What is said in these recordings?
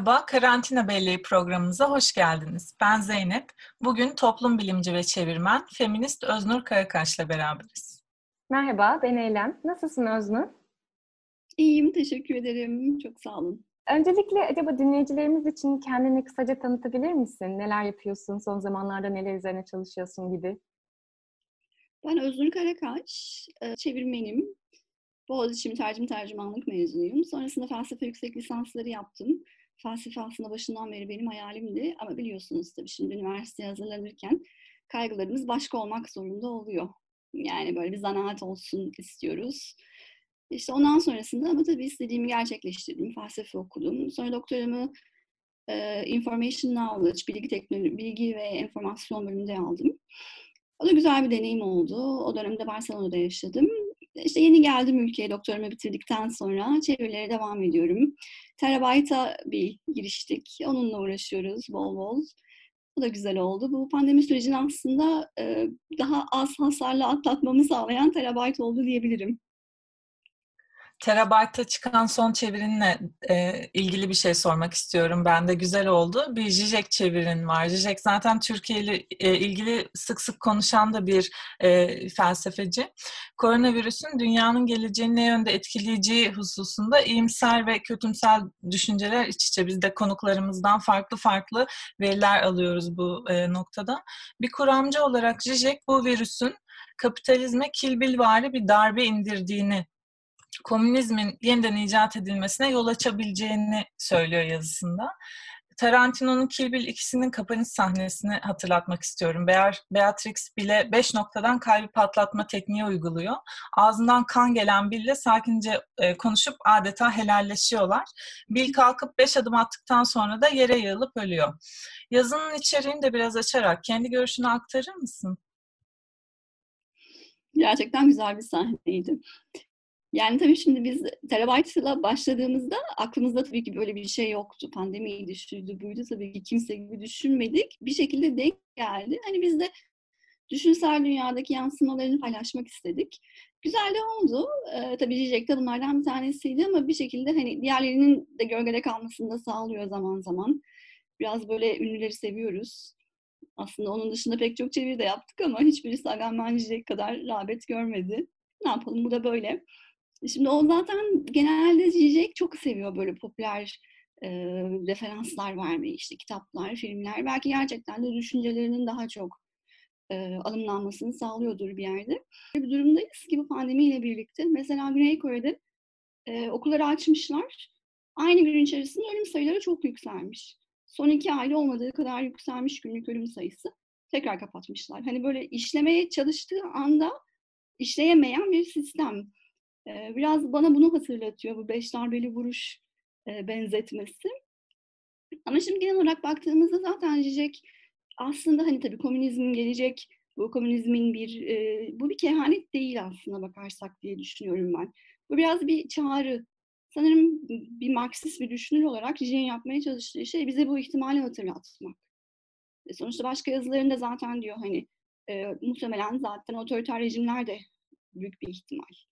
Merhaba, Karantina Belleği programımıza hoş geldiniz. Ben Zeynep. Bugün toplum bilimci ve çevirmen, feminist Öznur Karakaş'la beraberiz. Merhaba, ben Eylem. Nasılsın Öznur? İyiyim, teşekkür ederim. Çok sağ olun. Öncelikle acaba dinleyicilerimiz için kendini kısaca tanıtabilir misin? Neler yapıyorsun, son zamanlarda neler üzerine çalışıyorsun gibi? Ben Öznur Karakaş, e, çevirmenim. Boğaziçi Tercüm Tercümanlık mezunuyum. Sonrasında felsefe yüksek lisansları yaptım. Felsefe aslında başından beri benim hayalimdi. Ama biliyorsunuz tabii şimdi üniversiteye hazırlanırken kaygılarımız başka olmak zorunda oluyor. Yani böyle bir zanaat olsun istiyoruz. İşte ondan sonrasında ama tabii istediğimi gerçekleştirdim. Felsefe okudum. Sonra doktoramı e, Information Knowledge, bilgi, teknoloji, bilgi ve enformasyon bölümünde aldım. O da güzel bir deneyim oldu. O dönemde Barcelona'da yaşadım. İşte yeni geldim ülkeye doktorumu bitirdikten sonra çevirilere devam ediyorum. Terabyte'a bir giriştik. Onunla uğraşıyoruz bol bol. Bu da güzel oldu. Bu pandemi sürecini aslında daha az hasarla atlatmamı sağlayan terabyte oldu diyebilirim. Terabyte'ta çıkan son çevirinle e, ilgili bir şey sormak istiyorum. Ben de güzel oldu. Bir Zizek çevirin var. Zizek zaten Türkiye ile e, ilgili sık sık konuşan da bir e, felsefeci. Koronavirüsün dünyanın geleceğini ne yönde etkileyeceği hususunda iyimser ve kötümsel düşünceler iç içe. Biz de konuklarımızdan farklı farklı veriler alıyoruz bu e, noktada. Bir kuramcı olarak Zizek bu virüsün kapitalizme kilbilvari bir darbe indirdiğini komünizmin yeniden icat edilmesine yol açabileceğini söylüyor yazısında. Tarantino'nun Kill Bill ikisinin kapanış sahnesini hatırlatmak istiyorum. Beatrix bile beş noktadan kalbi patlatma tekniği uyguluyor. Ağzından kan gelen Bill'le sakince e, konuşup adeta helalleşiyorlar. Bill kalkıp beş adım attıktan sonra da yere yığılıp ölüyor. Yazının içeriğini de biraz açarak kendi görüşünü aktarır mısın? Gerçekten güzel bir sahneydi. Yani tabii şimdi biz terabaytla başladığımızda aklımızda tabii ki böyle bir şey yoktu. Pandemiydi, şuydu, buydu tabii ki kimse gibi düşünmedik. Bir şekilde denk geldi. Hani biz de düşünsel dünyadaki yansımalarını paylaşmak istedik. Güzel de oldu. Ee, tabii Cicek de bunlardan bir tanesiydi ama bir şekilde hani diğerlerinin de gölgede kalmasını da sağlıyor zaman zaman. Biraz böyle ünlüleri seviyoruz. Aslında onun dışında pek çok çeviri de yaptık ama hiçbirisi Agamben Cicek kadar rağbet görmedi. Ne yapalım bu da böyle. Şimdi o zaten genelde Zizek çok seviyor böyle popüler e, referanslar vermeyi, işte kitaplar, filmler. Belki gerçekten de düşüncelerinin daha çok e, alımlanmasını sağlıyordur bir yerde. Bir durumdayız ki bu pandemiyle birlikte. Mesela Güney Kore'de e, okulları açmışlar. Aynı gün içerisinde ölüm sayıları çok yükselmiş. Son iki ayda olmadığı kadar yükselmiş günlük ölüm sayısı. Tekrar kapatmışlar. Hani böyle işlemeye çalıştığı anda işleyemeyen bir sistem biraz bana bunu hatırlatıyor bu beş darbeli vuruş benzetmesi. Ama şimdi genel olarak baktığımızda zaten Zizek aslında hani tabii komünizm gelecek, bu komünizmin bir, bu bir kehanet değil aslında bakarsak diye düşünüyorum ben. Bu biraz bir çağrı. Sanırım bir Marksist bir düşünür olarak Zizek'in yapmaya çalıştığı şey bize bu ihtimali hatırlatmak. Sonuçta başka yazılarında zaten diyor hani e, muhtemelen zaten otoriter rejimler de büyük bir ihtimal.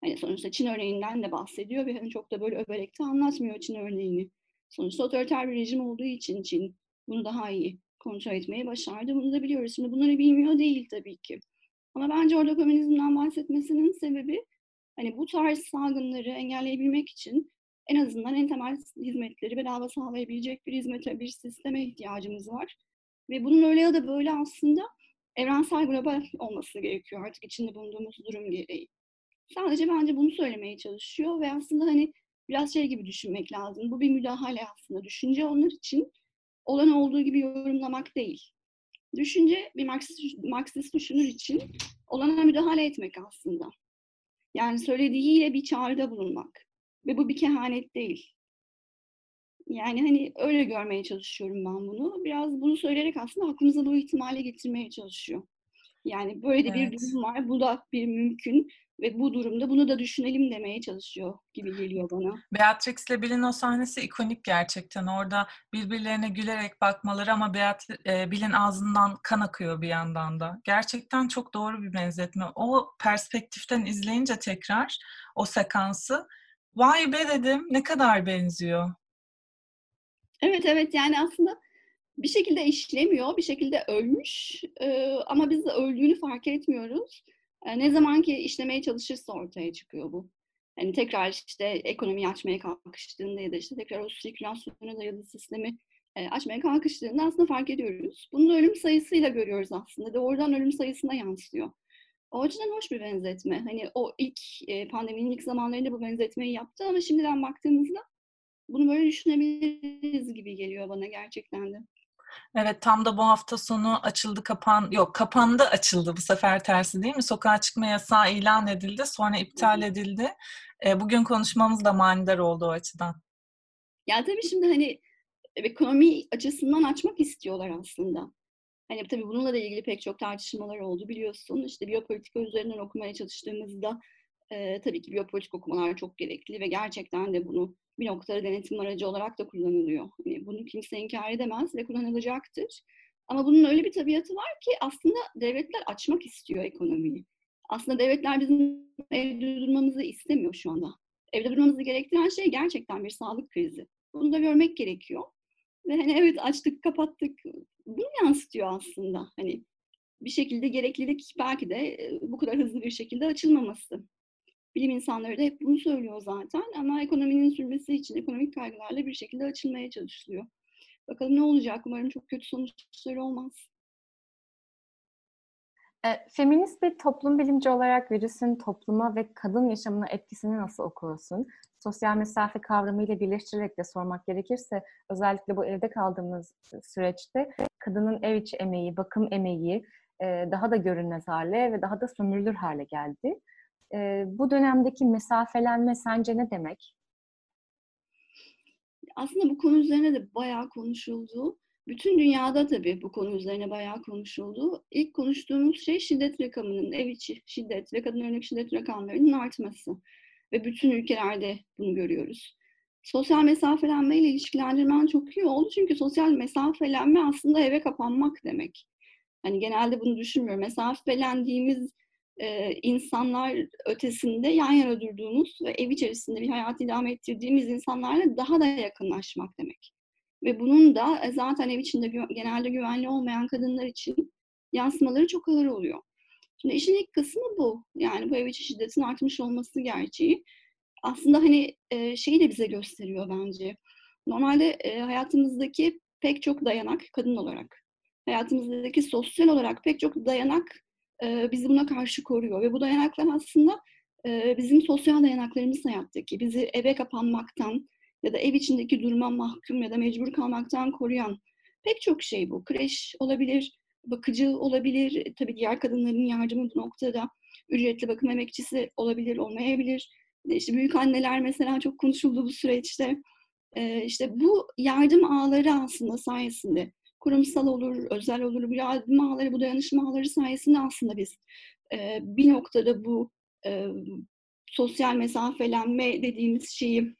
Hani sonuçta Çin örneğinden de bahsediyor ve hani çok da böyle överek anlatmıyor Çin örneğini. Sonuçta otoriter bir rejim olduğu için Çin bunu daha iyi kontrol etmeyi başardı. Bunu da biliyoruz. Şimdi bunları bilmiyor değil tabii ki. Ama bence orada komünizmden bahsetmesinin sebebi hani bu tarz salgınları engelleyebilmek için en azından en temel hizmetleri bedava sağlayabilecek bir hizmete, bir sisteme ihtiyacımız var. Ve bunun öyle ya da böyle aslında evrensel global olması gerekiyor artık içinde bulunduğumuz durum gereği. Sadece bence bunu söylemeye çalışıyor ve aslında hani biraz şey gibi düşünmek lazım. Bu bir müdahale aslında. Düşünce onlar için olan olduğu gibi yorumlamak değil. Düşünce bir Marksist, Marksist düşünür için olana müdahale etmek aslında. Yani söylediğiyle bir çağrıda bulunmak. Ve bu bir kehanet değil. Yani hani öyle görmeye çalışıyorum ben bunu. Biraz bunu söyleyerek aslında aklımıza bu ihtimale getirmeye çalışıyor. Yani böyle de evet. bir durum var. Bu da bir mümkün ve bu durumda bunu da düşünelim demeye çalışıyor gibi geliyor bana. Beatrix ile Bill'in o sahnesi ikonik gerçekten. Orada birbirlerine gülerek bakmaları ama Beat, e, Bill'in ağzından kan akıyor bir yandan da. Gerçekten çok doğru bir benzetme. O perspektiften izleyince tekrar o sekansı vay be dedim ne kadar benziyor. Evet evet yani aslında bir şekilde işlemiyor, bir şekilde ölmüş e, ama biz de öldüğünü fark etmiyoruz. Ne zaman ki işlemeye çalışırsa ortaya çıkıyor bu. Yani tekrar işte ekonomiyi açmaya kalkıştığında ya da işte tekrar o sirkülasyona dayalı sistemi açmaya kalkıştığında aslında fark ediyoruz. Bunu ölüm sayısıyla görüyoruz aslında. Doğrudan ölüm sayısına yansıyor. O açıdan hoş bir benzetme. Hani o ilk pandeminin ilk zamanlarında bu benzetmeyi yaptı ama şimdiden baktığımızda bunu böyle düşünebiliriz gibi geliyor bana gerçekten de. Evet tam da bu hafta sonu açıldı kapan yok kapandı açıldı bu sefer tersi değil mi? Sokağa çıkma yasağı ilan edildi sonra iptal edildi. E, bugün konuşmamız da manidar oldu o açıdan. Ya tabii şimdi hani ekonomi açısından açmak istiyorlar aslında. Hani tabii bununla da ilgili pek çok tartışmalar oldu biliyorsun. İşte biyopolitika üzerinden okumaya çalıştığımızda e, tabii ki biyopolitik okumalar çok gerekli ve gerçekten de bunu bir noktada denetim aracı olarak da kullanılıyor. Yani bunu kimse inkar edemez ve kullanılacaktır. Ama bunun öyle bir tabiatı var ki aslında devletler açmak istiyor ekonomiyi. Aslında devletler bizim evde durmamızı istemiyor şu anda. Evde durmamızı gerektiren şey gerçekten bir sağlık krizi. Bunu da görmek gerekiyor. Ve hani evet açtık, kapattık. Bunu yansıtıyor aslında. Hani bir şekilde gereklilik belki de bu kadar hızlı bir şekilde açılmaması. Bilim insanları da hep bunu söylüyor zaten ama ekonominin sürmesi için ekonomik kaygılarla bir şekilde açılmaya çalışılıyor. Bakalım ne olacak? Umarım çok kötü sonuçları olmaz. E, feminist bir toplum bilimci olarak virüsün topluma ve kadın yaşamına etkisini nasıl okuyorsun? Sosyal mesafe kavramıyla birleştirerek de sormak gerekirse özellikle bu evde kaldığımız süreçte kadının ev içi emeği, bakım emeği e, daha da görünmez hale ve daha da sömürülür hale geldi. E, bu dönemdeki mesafelenme sence ne demek? Aslında bu konu üzerine de bayağı konuşuldu. Bütün dünyada tabii bu konu üzerine bayağı konuşuldu. İlk konuştuğumuz şey şiddet rakamının, ev içi şiddet ve kadın örnek şiddet rakamlarının artması. Ve bütün ülkelerde bunu görüyoruz. Sosyal mesafelenme ile ilişkilendirmen çok iyi oldu. Çünkü sosyal mesafelenme aslında eve kapanmak demek. Hani genelde bunu düşünmüyorum. Mesafelendiğimiz e, insanlar ötesinde yan yana durduğumuz ve ev içerisinde bir hayat idame ettirdiğimiz insanlarla daha da yakınlaşmak demek. Ve bunun da e, zaten ev içinde genelde güvenli olmayan kadınlar için yansımaları çok ağır oluyor. Şimdi işin ilk kısmı bu. Yani bu ev içi şiddetin artmış olması gerçeği. Aslında hani e, şeyi de bize gösteriyor bence. Normalde e, hayatımızdaki pek çok dayanak kadın olarak, hayatımızdaki sosyal olarak pek çok dayanak e, bizi buna karşı koruyor. Ve bu dayanaklar aslında e, bizim sosyal dayanaklarımız hayattaki, bizi eve kapanmaktan ya da ev içindeki duruma mahkum ya da mecbur kalmaktan koruyan pek çok şey bu. Kreş olabilir, bakıcı olabilir, e, tabii diğer kadınların yardımı bu noktada ücretli bakım emekçisi olabilir, olmayabilir. İşte büyük anneler mesela çok konuşuldu bu süreçte. İşte bu yardım ağları aslında sayesinde kurumsal olur, özel olur, yardım ağları, bu dayanışma ağları sayesinde aslında biz e, bir noktada bu e, sosyal mesafelenme dediğimiz şeyi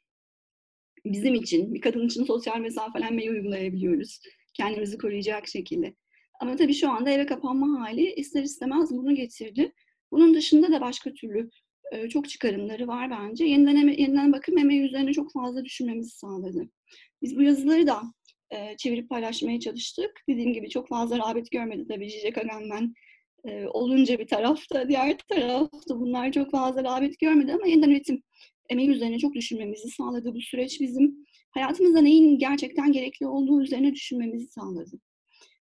bizim için, bir kadın için sosyal mesafelenmeyi uygulayabiliyoruz. Kendimizi koruyacak şekilde. Ama tabii şu anda eve kapanma hali ister istemez bunu getirdi. Bunun dışında da başka türlü e, çok çıkarımları var bence. Yeniden, eme, yeniden bakım emeği üzerine çok fazla düşünmemizi sağladı. Biz bu yazıları da e, çevirip paylaşmaya çalıştık. Dediğim gibi çok fazla rağbet görmedi tabii Zizek Agamben e, olunca bir tarafta, diğer tarafta bunlar çok fazla rağbet görmedi ama yeniden üretim emeği üzerine çok düşünmemizi sağladı. Bu süreç bizim hayatımızda neyin gerçekten gerekli olduğu üzerine düşünmemizi sağladı.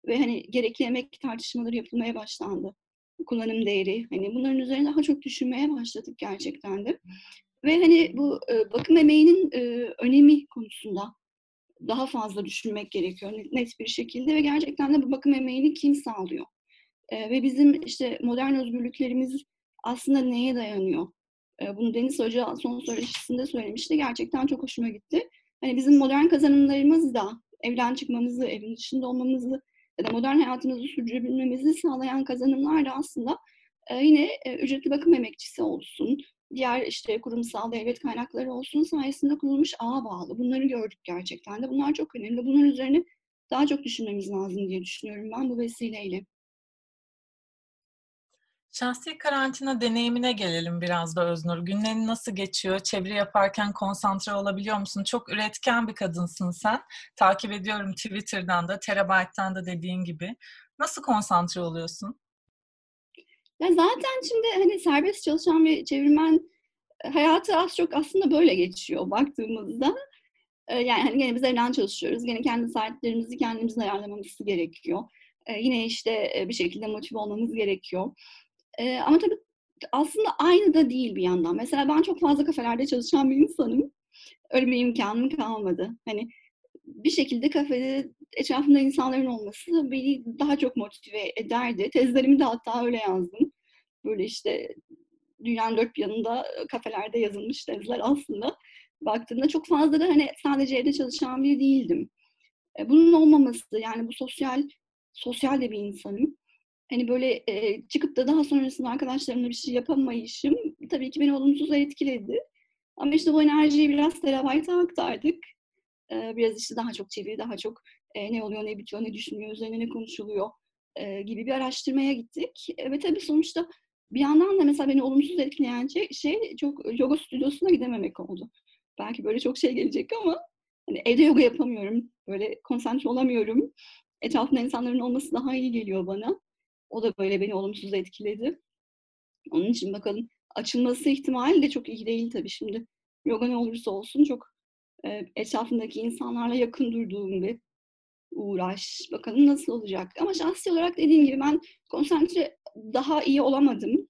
Ve hani gerekli emek tartışmaları yapılmaya başlandı. Kullanım değeri, hani bunların üzerine daha çok düşünmeye başladık gerçekten de. Ve hani bu e, bakım emeğinin e, önemi konusunda daha fazla düşünmek gerekiyor net bir şekilde ve gerçekten de bu bakım emeğini kim sağlıyor? E, ve bizim işte modern özgürlüklerimiz aslında neye dayanıyor? E, bunu Deniz Hoca son söyleşisinde söylemişti. Gerçekten çok hoşuma gitti. Hani bizim modern kazanımlarımız da evden çıkmamızı, evin dışında olmamızı ya da modern hayatımızı sürdürebilmemizi sağlayan kazanımlar da aslında e, yine e, ücretli bakım emekçisi olsun, diğer işte kurumsal devlet kaynakları olsun sayesinde kurulmuş ağa bağlı. Bunları gördük gerçekten de. Bunlar çok önemli. Bunun üzerine daha çok düşünmemiz lazım diye düşünüyorum ben bu vesileyle. Şahsi karantina deneyimine gelelim biraz da Öznur. Günlerin nasıl geçiyor? Çeviri yaparken konsantre olabiliyor musun? Çok üretken bir kadınsın sen. Takip ediyorum Twitter'dan da, Terabyte'dan da dediğin gibi. Nasıl konsantre oluyorsun? Ya zaten şimdi hani serbest çalışan bir çevirmen e, hayatı az çok aslında böyle geçiyor baktığımızda. E, yani hani gene biz evden çalışıyoruz. Gene kendi saatlerimizi kendimizin ayarlamamız gerekiyor. E, yine işte bir şekilde motive olmamız gerekiyor. Ama tabii aslında aynı da değil bir yandan. Mesela ben çok fazla kafelerde çalışan bir insanım. Öyle bir imkanım kalmadı. Hani bir şekilde kafede etrafımda insanların olması beni daha çok motive ederdi. Tezlerimi de hatta öyle yazdım. Böyle işte dünyanın dört bir yanında kafelerde yazılmış tezler aslında. Baktığımda çok fazla da hani sadece evde çalışan biri değildim. E, bunun olmaması yani bu sosyal sosyal de bir insanım. Hani böyle e, çıkıp da daha sonrasında arkadaşlarımla bir şey yapamayışım tabii ki beni olumsuz etkiledi. Ama işte bu enerjiyi biraz terabayta aktardık biraz işte daha çok çeviri, daha çok ne oluyor, ne bitiyor, ne düşünüyor, üzerine ne konuşuluyor gibi bir araştırmaya gittik. Ve tabii sonuçta bir yandan da mesela beni olumsuz etkileyen şey, şey çok yoga stüdyosuna gidememek oldu. Belki böyle çok şey gelecek ama hani evde yoga yapamıyorum, böyle konsantre olamıyorum. Etrafında insanların olması daha iyi geliyor bana. O da böyle beni olumsuz etkiledi. Onun için bakalım açılması ihtimali de çok iyi değil tabii şimdi. Yoga ne olursa olsun çok etrafındaki insanlarla yakın durduğum bir uğraş. Bakalım nasıl olacak. Ama şahsi olarak dediğim gibi ben konsantre daha iyi olamadım.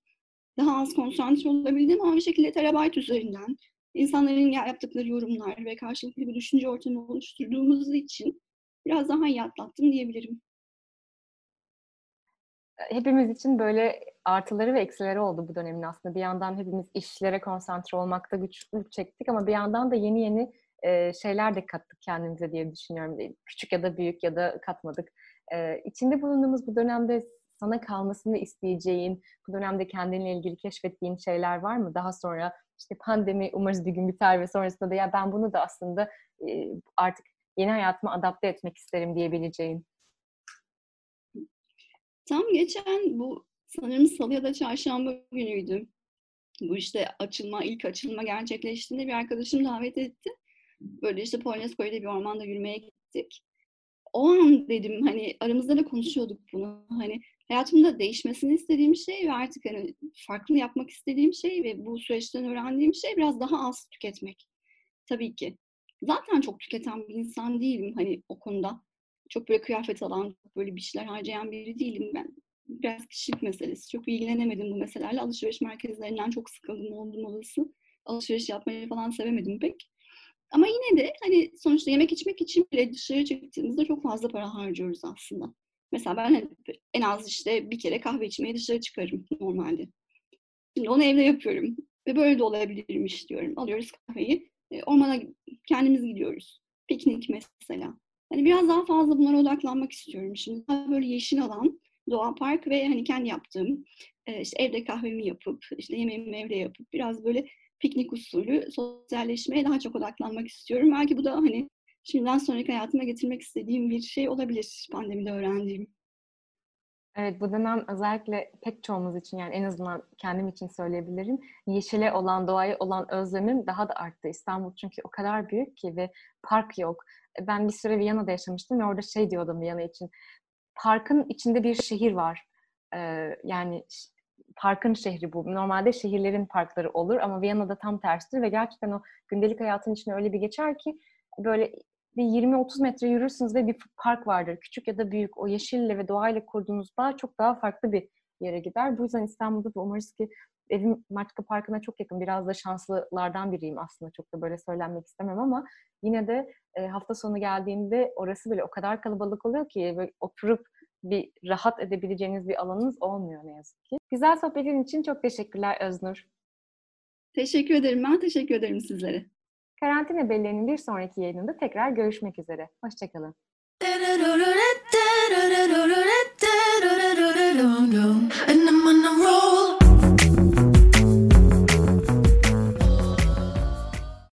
Daha az konsantre olabildim ama bir şekilde terabayt üzerinden insanların yaptıkları yorumlar ve karşılıklı bir düşünce ortamı oluşturduğumuz için biraz daha iyi atlattım diyebilirim. Hepimiz için böyle artıları ve eksileri oldu bu dönemin aslında. Bir yandan hepimiz işlere konsantre olmakta güçlük çektik ama bir yandan da yeni yeni e, şeyler de kattık kendimize diye düşünüyorum. Küçük ya da büyük ya da katmadık. E, içinde bulunduğumuz bu dönemde sana kalmasını isteyeceğin, bu dönemde kendinle ilgili keşfettiğin şeyler var mı? Daha sonra işte pandemi umarız bir gün biter ve sonrasında da ya ben bunu da aslında e, artık yeni hayatıma adapte etmek isterim diyebileceğin. Tam geçen bu sanırım salı ya da çarşamba günüydü. Bu işte açılma, ilk açılma gerçekleştiğinde bir arkadaşım davet etti. Böyle işte Polonezköy'de bir ormanda yürümeye gittik. O an dedim hani aramızda da konuşuyorduk bunu. Hani hayatımda değişmesini istediğim şey ve artık hani farklı yapmak istediğim şey ve bu süreçten öğrendiğim şey biraz daha az tüketmek. Tabii ki. Zaten çok tüketen bir insan değilim hani o konuda. Çok böyle kıyafet alan, böyle bir şeyler harcayan biri değilim ben. Biraz kişilik meselesi. Çok ilgilenemedim bu meselelerle. Alışveriş merkezlerinden çok sıkıldım oldum olası. Alışveriş yapmayı falan sevemedim pek. Ama yine de hani sonuçta yemek içmek için bile dışarı çıktığımızda çok fazla para harcıyoruz aslında. Mesela ben en az işte bir kere kahve içmeye dışarı çıkarım normalde. Şimdi onu evde yapıyorum. Ve böyle de olabilirmiş diyorum. Alıyoruz kahveyi. E, ormana kendimiz gidiyoruz. Piknik mesela. Hani biraz daha fazla bunlara odaklanmak istiyorum. Şimdi daha böyle yeşil alan, doğa park ve hani kendi yaptığım e, işte evde kahvemi yapıp, işte yemeğimi evde yapıp biraz böyle piknik usulü sosyalleşmeye daha çok odaklanmak istiyorum. Belki bu da hani şimdiden sonraki hayatıma getirmek istediğim bir şey olabilir pandemide öğrendiğim. Evet bu dönem özellikle pek çoğumuz için yani en azından kendim için söyleyebilirim. Yeşile olan, doğaya olan özlemim daha da arttı. İstanbul çünkü o kadar büyük ki ve park yok. Ben bir süre Viyana'da yaşamıştım ve orada şey diyordum Viyana için. Parkın içinde bir şehir var. Ee, yani parkın şehri bu. Normalde şehirlerin parkları olur ama Viyana'da tam tersidir ve gerçekten o gündelik hayatın içine öyle bir geçer ki böyle bir 20-30 metre yürürsünüz ve bir park vardır. Küçük ya da büyük. O yeşille ve doğayla kurduğunuz bağ çok daha farklı bir yere gider. Bu yüzden İstanbul'da da umarız ki evim Maçka Parkı'na çok yakın. Biraz da şanslılardan biriyim aslında. Çok da böyle söylenmek istemem ama yine de e, hafta sonu geldiğinde orası bile o kadar kalabalık oluyor ki oturup bir rahat edebileceğiniz bir alanınız olmuyor ne yazık ki. Güzel sohbetin için çok teşekkürler Öznur. Teşekkür ederim. Ben teşekkür ederim sizlere. Karantina belleğinin bir sonraki yayınında tekrar görüşmek üzere. Hoşçakalın. And